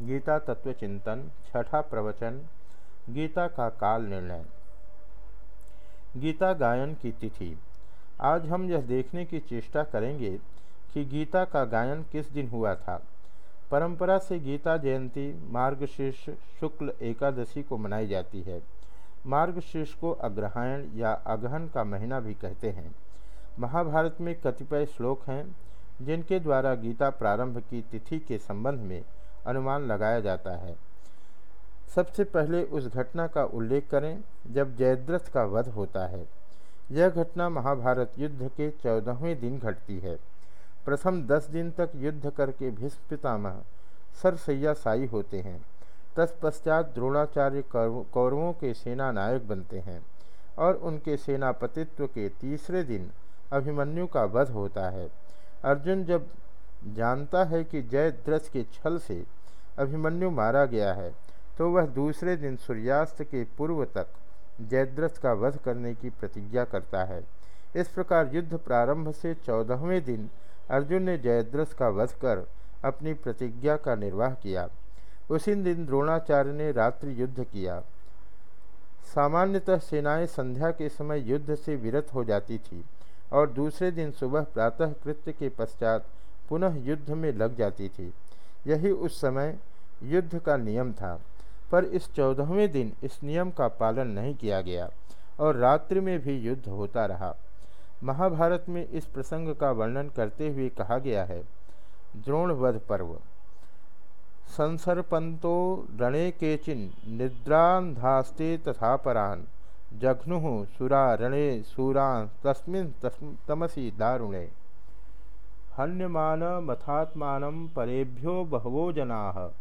गीता तत्व चिंतन, छठा प्रवचन, गीता का काल निर्णय। गीता गायन की तिथि। आज हम यह देखने की चेष्टा करेंगे कि गीता का गायन किस दिन हुआ था। परंपरा से गीता जयंती, मार्गशीर्ष, शुक्ल, एकादशी को मनाई जाती है। मार्गशीर्ष को अग्रहायण या अगहन का महीना भी कहते हैं। महाभारत में कतिपय श्लोक हैं, जिनके द्वारा गीता प्रारंभ की तिथि के संबंध में अनुमान लगाया जाता है। सबसे पहले उस घटना का उल्लेख करें जब जयद्रथ का वध होता है। यह घटना महाभारत युद्ध के चौदहवें दिन घटती है। प्रथम दस दिन तक युद्ध करके भीष्म पितामह सरसैया साई होते हैं। तत्पश्चात द्रोणाचार्य कौरवों के सेना नायक बनते हैं और उनके सेनापतित्व के तीसरे दिन अभिमन्यु का वध होता है। अर्जुन जब जानता है कि जयद्रथ के छल से अभिमन्यु मारा गया है तो वह दूसरे दिन सूर्यास्त के पूर्व तक जयद्रथ का वध करने की प्रतिज्ञा करता है। इस प्रकार युद्ध प्रारंभ से चौदहवें दिन अर्जुन ने जयद्रथ का वध कर अपनी प्रतिज्ञा का निर्वाह किया। उसी दिन द्रोणाचार्य ने रात्रि युद्ध किया। सामान्यतः सेनाएँ संध्या के समय युद्ध से विरत हो जाती थी और दूसरे दिन सुबह प्रातः कृत्य के पश्चात पुनः युद्ध में लग जाती थी। यही उस समय युद्ध का नियम था, पर इस चौदहवें दिन इस नियम का पालन नहीं किया गया और रात्रि में भी युद्ध होता रहा। महाभारत में इस प्रसंग का वर्णन करते हुए कहा गया है, द्रोणवध पर्व। संसर्पंतो रणे केचिन निद्रांधास्ते तथा परान, जघ्नु सुरा रणे सूरा तस्मिन तमसी दारुणे। हन्यमान मथात्मान परेभ्यो बहवो जना।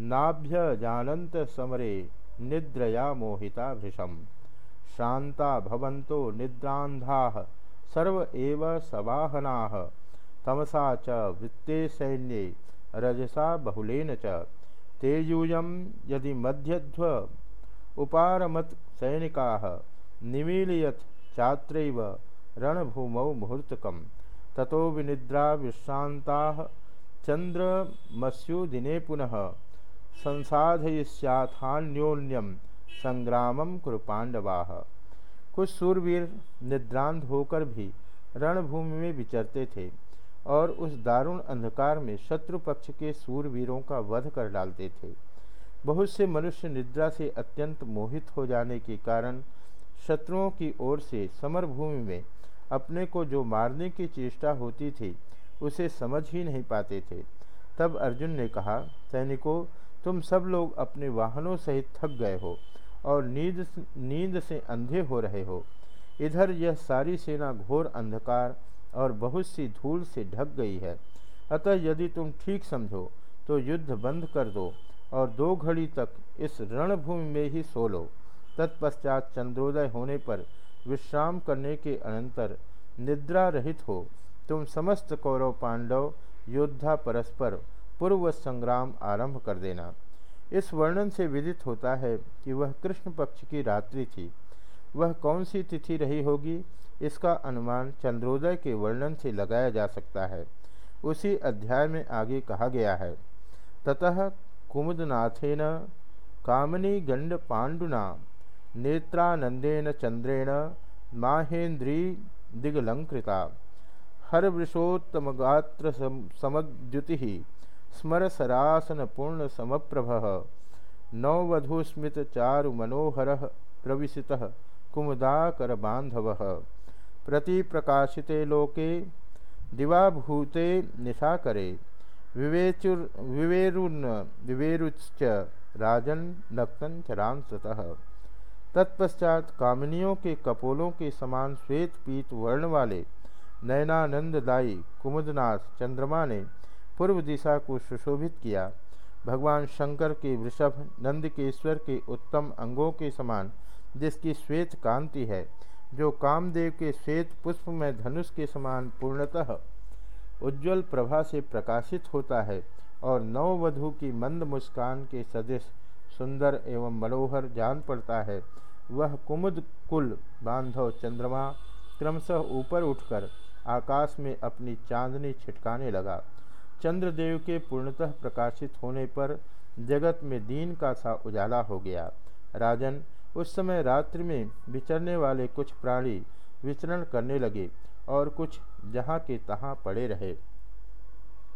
नाभ्य जानंत समरे निद्रया मोहिता भृशम शांता भवन्तो निद्रांधा सर्व एव सवाहना। तमसा च वृत्ते सैन्ये, रजसा बहुलेन च। तेजूयम यदि मध्यध्व उपारमत सैनिका, निमीलयत चात्रैव रणभूमौ मुहूर्तकम्। ततो विनिद्रा विश्रांता चंद्रमस्युदिने पुनः। संसाधयिष्याथान्योन्यम संग्रामम कुरु पांडवा कुछ सूरवीर निद्रांत होकर भी रणभूमि में विचरते थे और उस दारुण अंधकार में शत्रु पक्ष के सूरवीरों का वध कर डालते थे। बहुत से मनुष्य निद्रा से अत्यंत मोहित हो जाने के कारण शत्रुओं की ओर से समरभूमि में अपने को जो मारने की चेष्टा होती थी, उसे समझ ही नहीं पाते थे। तब अर्जुन ने कहा, सैनिकों तुम सब लोग अपने वाहनों सहित थक गए हो और नींद नींद से अंधे हो रहे हो। इधर यह सारी सेना घोर अंधकार और बहुत सी धूल से ढक गई है। अतः यदि तुम ठीक समझो तो युद्ध बंद कर दो और दो घड़ी तक इस रणभूमि में ही सो लो। तत्पश्चात चंद्रोदय होने पर विश्राम करने के अनंतर निद्रा रहित हो। तुम समस्त कौरव पांडव, योद्धा परस्पर पूर्व संग्राम आरंभ कर देना। इस वर्णन से विदित होता है कि वह कृष्ण पक्ष की रात्रि थी। वह कौन सी तिथि रही होगी, इसका अनुमान चंद्रोदय के वर्णन से लगाया जा सकता है। उसी अध्याय में आगे कहा गया है। ततः कुमुदनाथेन कामनी गंड पांडुना, नेत्रानंदेन चंद्रेण माहेन्द्री दिगलंकृता, हरवृषोत्तमगात्र समद्युति। स्मरसरासन पूर्ण समप्रभ। नववधूस्मित चारु मनोहर प्रविशित कुमुदाकर बांधव। प्रति प्रकाशिते लोके, दिवाभूते निशाकरे। विवेचुर, विवेरुन् विवेरुच्च राजन, नक्तन चरांसतः तत्पश्चात कामिनियों के कपोलों के समान श्वेत पीत वर्ण वाले नयनानंददायी कुमुदनाथ चंद्रमा ने पूर्व दिशा को सुशोभित किया। भगवान शंकर के वृषभ, नंदकेश्वर के उत्तम अंगों के समान, जिसकी श्वेत कांति है, जो कामदेव के श्वेत पुष्प में धनुष के समान पूर्णतः उज्ज्वल प्रभा से प्रकाशित होता है और नववधु की मंद मुस्कान के सदृश, सुंदर एवं मनोहर जान पड़ता है। वह कुमुद कुल बांधव चंद्रमा क्रमशः ऊपर उठकर आकाश में अपनी चांदनी छिटकाने लगा। चंद्रदेव के पूर्णतः प्रकाशित होने पर जगत में दीन का सा उजाला हो गया। राजन उस समय रात्रि में विचरने वाले कुछ प्राणी विचरण करने लगे और कुछ जहाँ के तहाँ पड़े रहे।